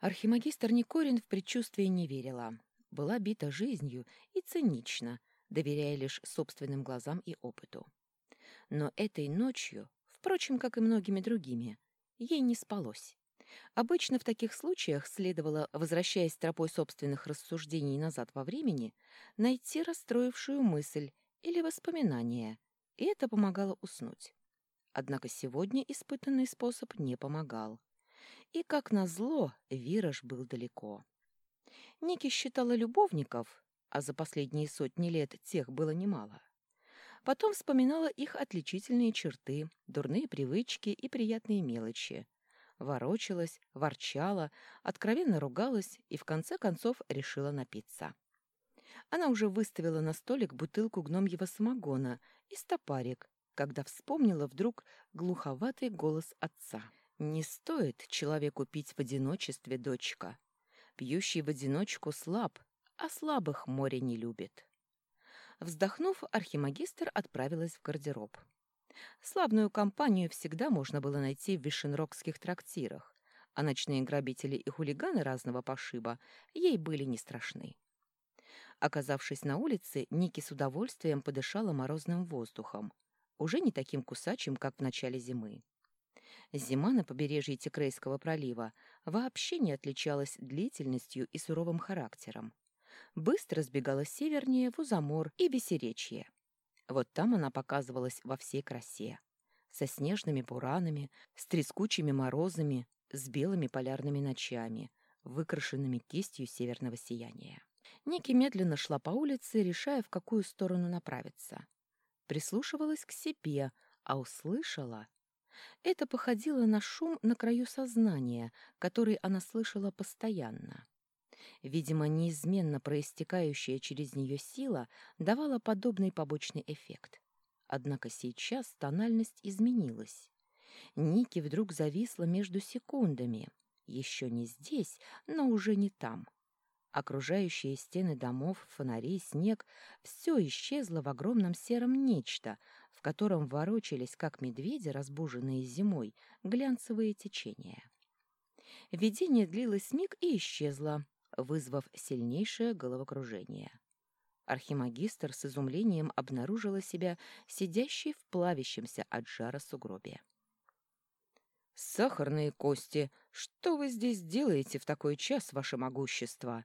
Архимагистр Никорин в предчувствие не верила. Была бита жизнью и цинична, доверяя лишь собственным глазам и опыту. Но этой ночью, впрочем, как и многими другими, ей не спалось. Обычно в таких случаях следовало, возвращаясь тропой собственных рассуждений назад во времени, найти расстроившую мысль или воспоминание, и это помогало уснуть. Однако сегодня испытанный способ не помогал. И, как назло, Вираж был далеко. Ники считала любовников, а за последние сотни лет тех было немало. Потом вспоминала их отличительные черты, дурные привычки и приятные мелочи. Ворочалась, ворчала, откровенно ругалась и в конце концов решила напиться. Она уже выставила на столик бутылку гномьего самогона и стопарик, когда вспомнила вдруг глуховатый голос отца. «Не стоит человеку пить в одиночестве, дочка. Пьющий в одиночку слаб, а слабых море не любит». Вздохнув, архимагистр отправилась в гардероб. Славную компанию всегда можно было найти в вишенрогских трактирах, а ночные грабители и хулиганы разного пошиба ей были не страшны. Оказавшись на улице, Ники с удовольствием подышала морозным воздухом, уже не таким кусачим, как в начале зимы. Зима на побережье Текрейского пролива вообще не отличалась длительностью и суровым характером. Быстро сбегала севернее в Узамор и Весеречье. Вот там она показывалась во всей красе. Со снежными буранами, с трескучими морозами, с белыми полярными ночами, выкрашенными кистью северного сияния. Ники медленно шла по улице, решая, в какую сторону направиться. Прислушивалась к себе, а услышала... Это походило на шум на краю сознания, который она слышала постоянно. Видимо, неизменно проистекающая через нее сила давала подобный побочный эффект. Однако сейчас тональность изменилась. Ники вдруг зависла между секундами. Еще не здесь, но уже не там. Окружающие стены домов, фонари, снег — все исчезло в огромном сером нечто, в котором ворочались, как медведи, разбуженные зимой, глянцевые течения. Видение длилось миг и исчезло, вызвав сильнейшее головокружение. Архимагистр с изумлением обнаружила себя сидящей в плавящемся от жара сугробе. «Сахарные кости! Что вы здесь делаете в такой час, ваше могущество?»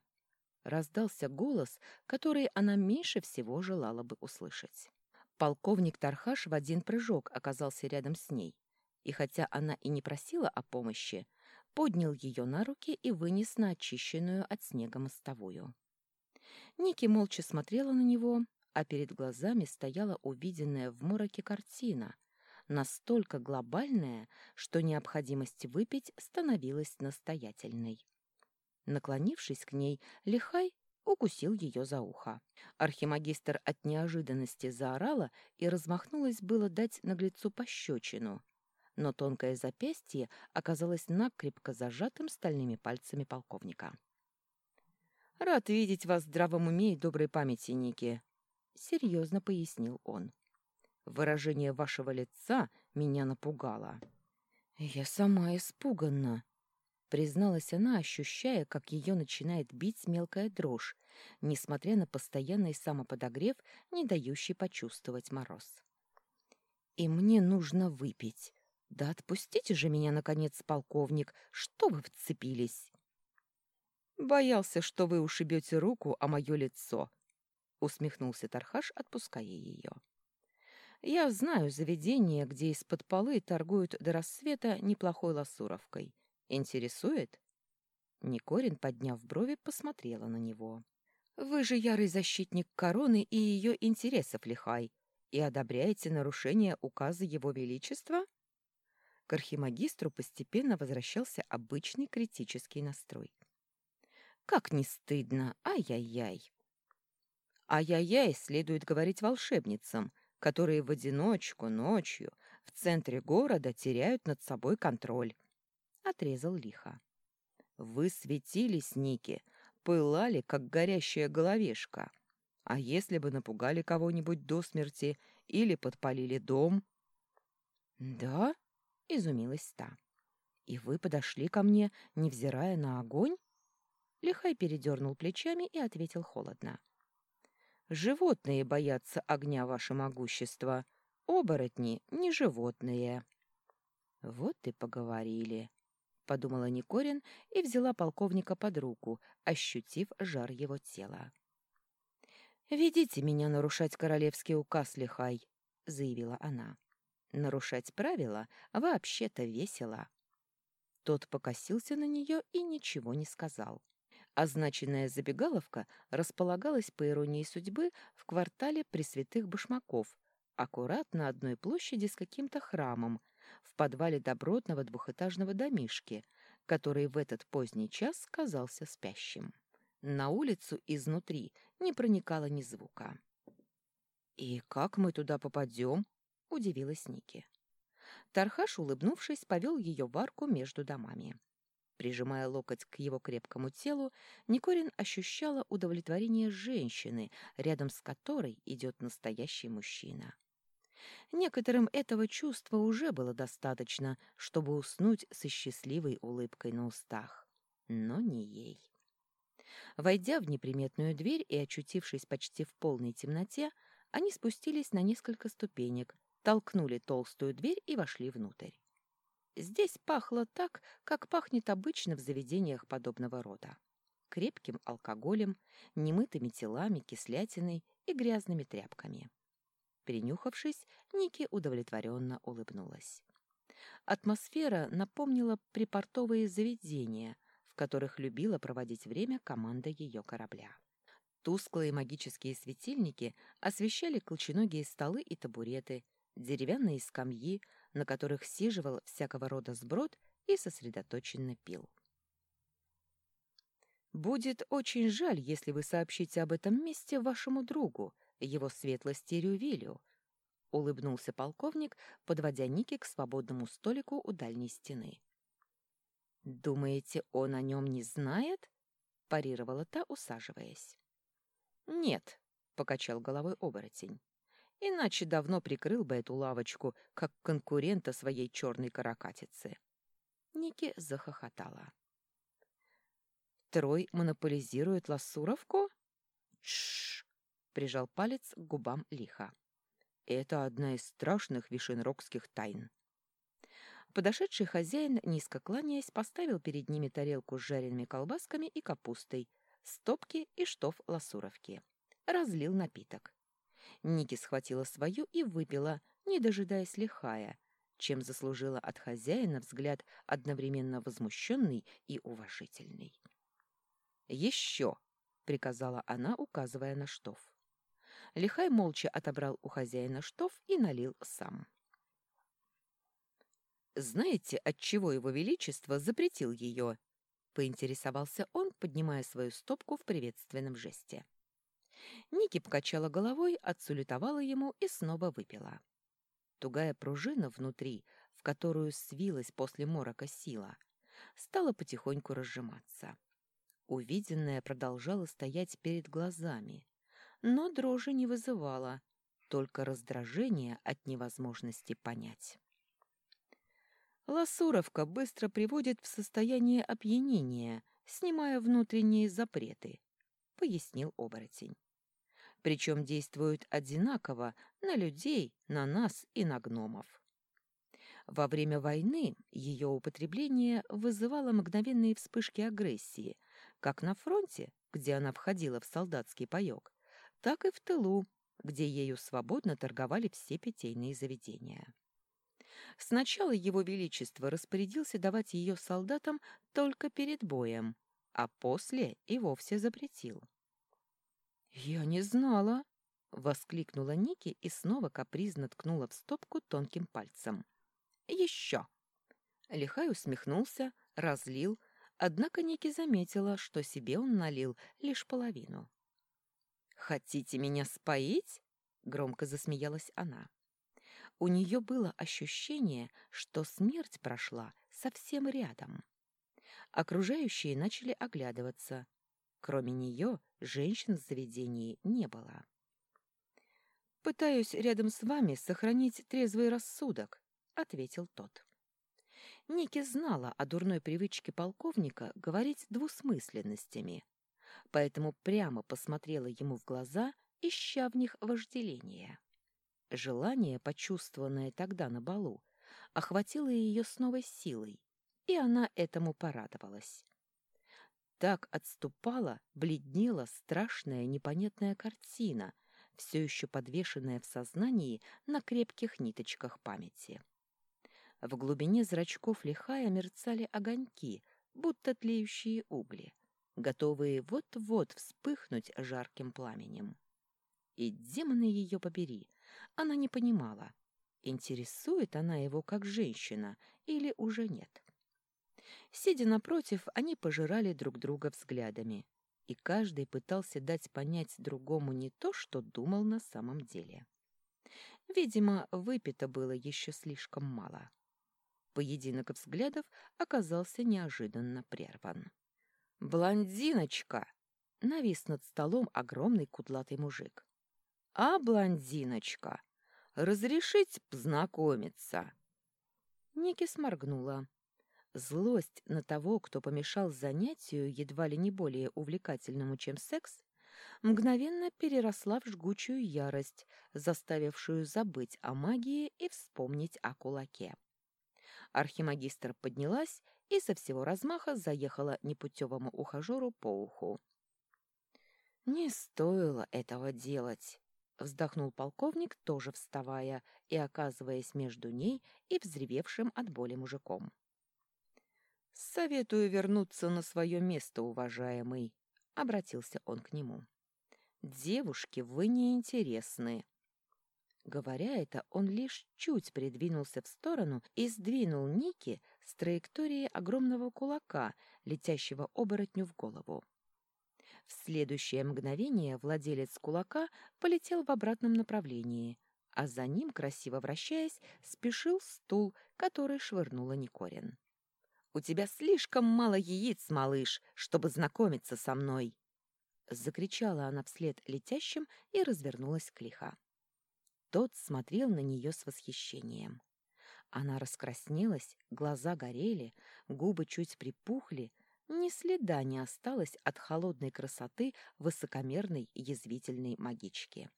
Раздался голос, который она меньше всего желала бы услышать. Полковник Тархаш в один прыжок оказался рядом с ней, и хотя она и не просила о помощи, поднял ее на руки и вынес на очищенную от снега мостовую. Ники молча смотрела на него, а перед глазами стояла увиденная в мороке картина, настолько глобальная, что необходимость выпить становилась настоятельной. Наклонившись к ней, Лихай укусил ее за ухо. Архимагистр от неожиданности заорала и размахнулась было дать наглецу пощечину — но тонкое запястье оказалось накрепко зажатым стальными пальцами полковника. «Рад видеть вас в здравом уме и доброй памяти, Ники», — серьезно пояснил он. «Выражение вашего лица меня напугало». «Я сама испуганна», — призналась она, ощущая, как ее начинает бить мелкая дрожь, несмотря на постоянный самоподогрев, не дающий почувствовать мороз. «И мне нужно выпить. «Да отпустите же меня, наконец, полковник! Что вы вцепились?» «Боялся, что вы ушибете руку о мое лицо», — усмехнулся Тархаш, отпуская ее. «Я знаю заведение, где из-под полы торгуют до рассвета неплохой ласуровкой. Интересует?» Никорин, подняв брови, посмотрела на него. «Вы же ярый защитник короны и ее интересов, Лихай, и одобряете нарушение указа Его Величества?» к архимагистру постепенно возвращался обычный критический настрой. «Как не стыдно! Ай-яй-яй!» «Ай-яй-яй» следует говорить волшебницам, которые в одиночку ночью в центре города теряют над собой контроль. Отрезал лихо. «Вы светились, Ники, пылали, как горящая головешка. А если бы напугали кого-нибудь до смерти или подпалили дом?» «Да?» — изумилась та. И вы подошли ко мне, невзирая на огонь? Лихай передернул плечами и ответил холодно. Животные боятся огня, ваше могущество. Оборотни не животные. Вот и поговорили, подумала Никорин и взяла полковника под руку, ощутив жар его тела. «Ведите меня нарушать королевский указ, Лихай», — заявила она. «Нарушать правила вообще-то весело». Тот покосился на нее и ничего не сказал. Означенная забегаловка располагалась, по иронии судьбы, в квартале Пресвятых Башмаков, аккурат на одной площади с каким-то храмом, в подвале добротного двухэтажного домишки, который в этот поздний час казался спящим. На улицу изнутри не проникало ни звука. «И как мы туда попадем?» — удивилась Ники. Тархаш, улыбнувшись, повел ее в арку между домами. Прижимая локоть к его крепкому телу, Никорин ощущала удовлетворение женщины, рядом с которой идет настоящий мужчина. Некоторым этого чувства уже было достаточно, чтобы уснуть со счастливой улыбкой на устах. Но не ей. Войдя в неприметную дверь и очутившись почти в полной темноте, они спустились на несколько ступенек, толкнули толстую дверь и вошли внутрь. Здесь пахло так, как пахнет обычно в заведениях подобного рода. Крепким алкоголем, немытыми телами, кислятиной и грязными тряпками. Принюхавшись, Ники удовлетворенно улыбнулась. Атмосфера напомнила припортовые заведения, в которых любила проводить время команда ее корабля. Тусклые магические светильники освещали колченогие столы и табуреты, деревянные скамьи, на которых сиживал всякого рода сброд и сосредоточенно пил. «Будет очень жаль, если вы сообщите об этом месте вашему другу, его светлости Рювилю», — улыбнулся полковник, подводя Ники к свободному столику у дальней стены. «Думаете, он о нем не знает?» — парировала та, усаживаясь. «Нет», — покачал головой оборотень. «Иначе давно прикрыл бы эту лавочку, как конкурента своей черной каракатицы». Ники захохотала. «Трой монополизирует лассуровку?» «Тш!» — прижал палец к губам лиха. «Это одна из страшных вишенрогских тайн». Подошедший хозяин, низко кланяясь, поставил перед ними тарелку с жареными колбасками и капустой, стопки и штоф ласуровки. Разлил напиток. Ники схватила свою и выпила, не дожидаясь лихая, чем заслужила от хозяина взгляд одновременно возмущенный и уважительный. «Еще!» — приказала она, указывая на штоф. Лихай молча отобрал у хозяина штоф и налил сам. Знаете, от чего его величество запретил ее? поинтересовался он, поднимая свою стопку в приветственном жесте. Ники покачала головой, отсулетовала ему и снова выпила. Тугая пружина внутри, в которую свилась после морока сила, стала потихоньку разжиматься. Увиденное продолжало стоять перед глазами, но дрожи не вызывало, только раздражение от невозможности понять. Ласуровка быстро приводит в состояние опьянения, снимая внутренние запреты, — пояснил оборотень. Причем действуют одинаково на людей, на нас и на гномов. Во время войны ее употребление вызывало мгновенные вспышки агрессии, как на фронте, где она входила в солдатский паёк, так и в тылу, где ею свободно торговали все питейные заведения. Сначала его величество распорядился давать ее солдатам только перед боем, а после и вовсе запретил. «Я не знала!» — воскликнула Ники и снова капризно ткнула в стопку тонким пальцем. «Еще!» Лихай усмехнулся, разлил, однако Ники заметила, что себе он налил лишь половину. «Хотите меня споить?» — громко засмеялась она. У нее было ощущение, что смерть прошла совсем рядом. Окружающие начали оглядываться. Кроме нее женщин в заведении не было. «Пытаюсь рядом с вами сохранить трезвый рассудок», — ответил тот. Ники знала о дурной привычке полковника говорить двусмысленностями, поэтому прямо посмотрела ему в глаза, ища в них вожделение. Желание, почувствованное тогда на балу, охватило ее с новой силой, и она этому порадовалась. Так отступала, бледнела страшная непонятная картина, все еще подвешенная в сознании на крепких ниточках памяти. В глубине зрачков лихая мерцали огоньки, будто тлеющие угли, готовые вот-вот вспыхнуть жарким пламенем. И демоны ее побери, она не понимала, интересует она его как женщина или уже нет. Сидя напротив, они пожирали друг друга взглядами, и каждый пытался дать понять другому не то, что думал на самом деле. Видимо, выпито было еще слишком мало. Поединок взглядов оказался неожиданно прерван. «Блондиночка!» — навис над столом огромный кудлатый мужик. «А, блондиночка, разрешить познакомиться?» Ники сморгнула. Злость на того, кто помешал занятию, едва ли не более увлекательному, чем секс, мгновенно переросла в жгучую ярость, заставившую забыть о магии и вспомнить о кулаке. Архимагистр поднялась и со всего размаха заехала непутевому ухажеру по уху. «Не стоило этого делать», — вздохнул полковник, тоже вставая и оказываясь между ней и взревевшим от боли мужиком. «Советую вернуться на свое место, уважаемый», — обратился он к нему. «Девушки, вы неинтересны. Говоря это, он лишь чуть придвинулся в сторону и сдвинул Ники с траектории огромного кулака, летящего оборотню в голову. В следующее мгновение владелец кулака полетел в обратном направлении, а за ним, красиво вращаясь, спешил стул, который швырнула Никорин. «У тебя слишком мало яиц, малыш, чтобы знакомиться со мной!» Закричала она вслед летящим и развернулась к лиха. Тот смотрел на нее с восхищением. Она раскраснелась, глаза горели, губы чуть припухли, ни следа не осталось от холодной красоты высокомерной язвительной магички.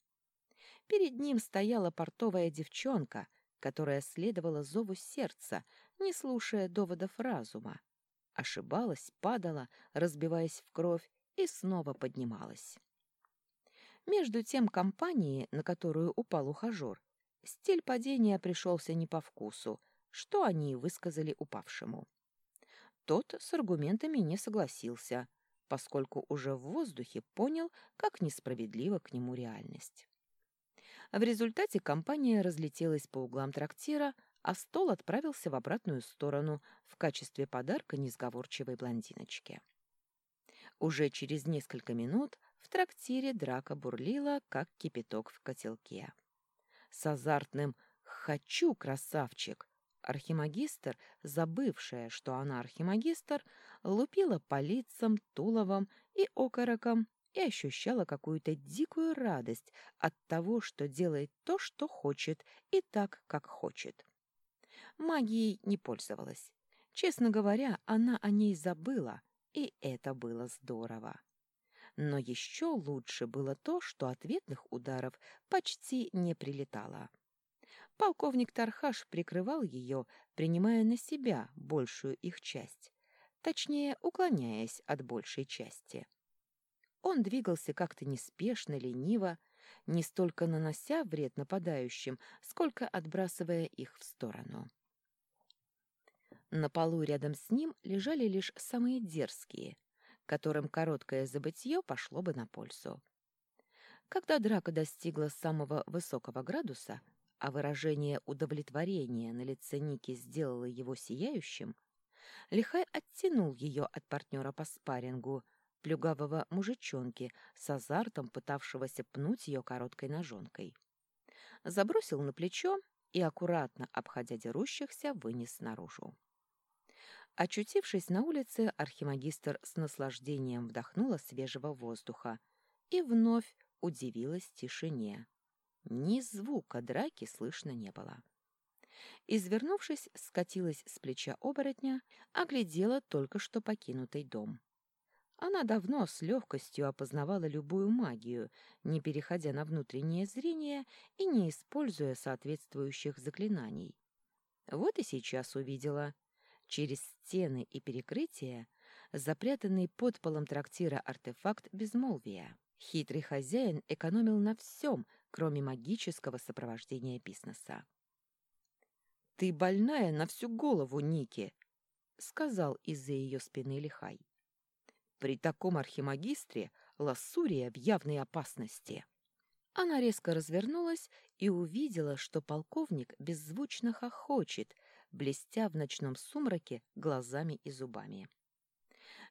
Перед ним стояла портовая девчонка, которая следовала зову сердца, не слушая доводов разума. Ошибалась, падала, разбиваясь в кровь, и снова поднималась. Между тем компании, на которую упал ухажер, стиль падения пришелся не по вкусу, что они высказали упавшему. Тот с аргументами не согласился, поскольку уже в воздухе понял, как несправедлива к нему реальность. В результате компания разлетелась по углам трактира, а стол отправился в обратную сторону в качестве подарка несговорчивой блондиночке. Уже через несколько минут в трактире драка бурлила, как кипяток в котелке. С азартным «хочу, красавчик!» архимагистр, забывшая, что она архимагистр, лупила по лицам, туловом и окороком и ощущала какую-то дикую радость от того, что делает то, что хочет, и так, как хочет. Магией не пользовалась. Честно говоря, она о ней забыла, и это было здорово. Но еще лучше было то, что ответных ударов почти не прилетало. Полковник Тархаш прикрывал ее, принимая на себя большую их часть, точнее, уклоняясь от большей части. Он двигался как-то неспешно, лениво, не столько нанося вред нападающим, сколько отбрасывая их в сторону. На полу рядом с ним лежали лишь самые дерзкие, которым короткое забытье пошло бы на пользу. Когда драка достигла самого высокого градуса, а выражение удовлетворения на лице Ники сделало его сияющим, Лихай оттянул ее от партнера по спаррингу, плюгавого мужичонки с азартом пытавшегося пнуть ее короткой ножонкой. Забросил на плечо и, аккуратно обходя дерущихся, вынес наружу. Очутившись на улице, архимагистр с наслаждением вдохнула свежего воздуха и вновь удивилась тишине. Ни звука драки слышно не было. Извернувшись, скатилась с плеча оборотня, оглядела только что покинутый дом. Она давно с легкостью опознавала любую магию, не переходя на внутреннее зрение и не используя соответствующих заклинаний. Вот и сейчас увидела. Через стены и перекрытия запрятанный под полом трактира артефакт безмолвия. Хитрый хозяин экономил на всем, кроме магического сопровождения бизнеса. «Ты больная на всю голову, Ники!» — сказал из-за ее спины Лихай. «При таком архимагистре Лассурия в явной опасности». Она резко развернулась и увидела, что полковник беззвучно хохочет, блестя в ночном сумраке глазами и зубами.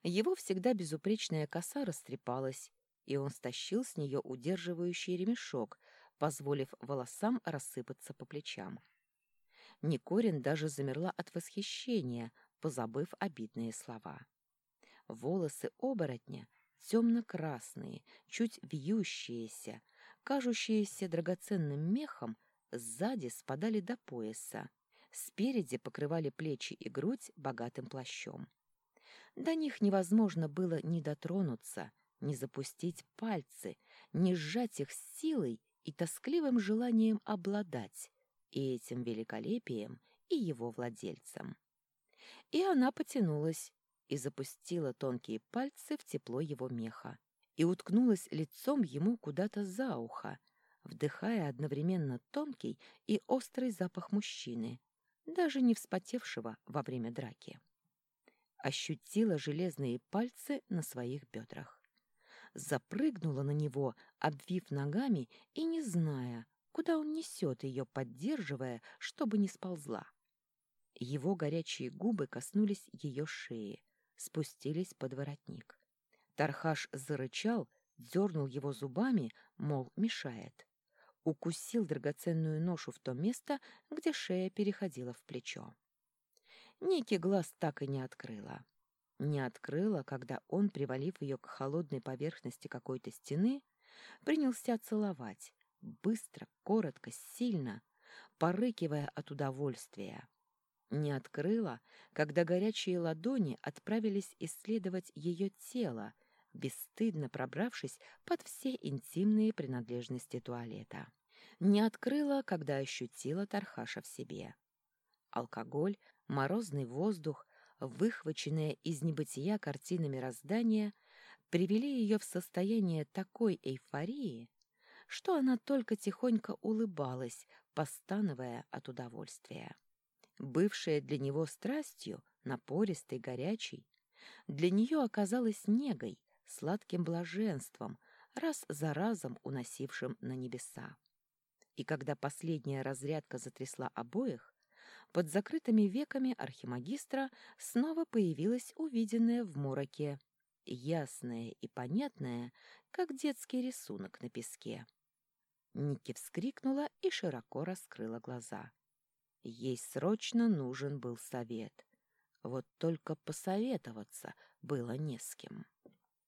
Его всегда безупречная коса растрепалась, и он стащил с нее удерживающий ремешок, позволив волосам рассыпаться по плечам. Никорин даже замерла от восхищения, позабыв обидные слова. Волосы оборотня темно-красные, чуть вьющиеся, кажущиеся драгоценным мехом, сзади спадали до пояса, спереди покрывали плечи и грудь богатым плащом. До них невозможно было ни дотронуться, ни запустить пальцы, ни сжать их силой и тоскливым желанием обладать и этим великолепием, и его владельцем. И она потянулась и запустила тонкие пальцы в тепло его меха и уткнулась лицом ему куда-то за ухо, вдыхая одновременно тонкий и острый запах мужчины, даже не вспотевшего во время драки. Ощутила железные пальцы на своих бедрах. Запрыгнула на него, обвив ногами и не зная, куда он несет ее, поддерживая, чтобы не сползла. Его горячие губы коснулись ее шеи, спустились под воротник. Тархаш зарычал, дернул его зубами, мол, мешает. Укусил драгоценную ношу в то место, где шея переходила в плечо. Ники глаз так и не открыла. Не открыла, когда он, привалив ее к холодной поверхности какой-то стены, принялся целовать, быстро, коротко, сильно, порыкивая от удовольствия. Не открыла, когда горячие ладони отправились исследовать ее тело, бесстыдно пробравшись под все интимные принадлежности туалета. Не открыла, когда ощутила Тархаша в себе. Алкоголь, морозный воздух, выхваченные из небытия картины мироздания, привели ее в состояние такой эйфории, что она только тихонько улыбалась, постановая от удовольствия. Бывшая для него страстью, напористой, горячей, для нее оказалась негой, сладким блаженством, раз за разом уносившим на небеса. И когда последняя разрядка затрясла обоих, под закрытыми веками архимагистра снова появилась увиденная в мороке, ясная и понятная, как детский рисунок на песке. Ники вскрикнула и широко раскрыла глаза. Ей срочно нужен был совет. Вот только посоветоваться было не с кем.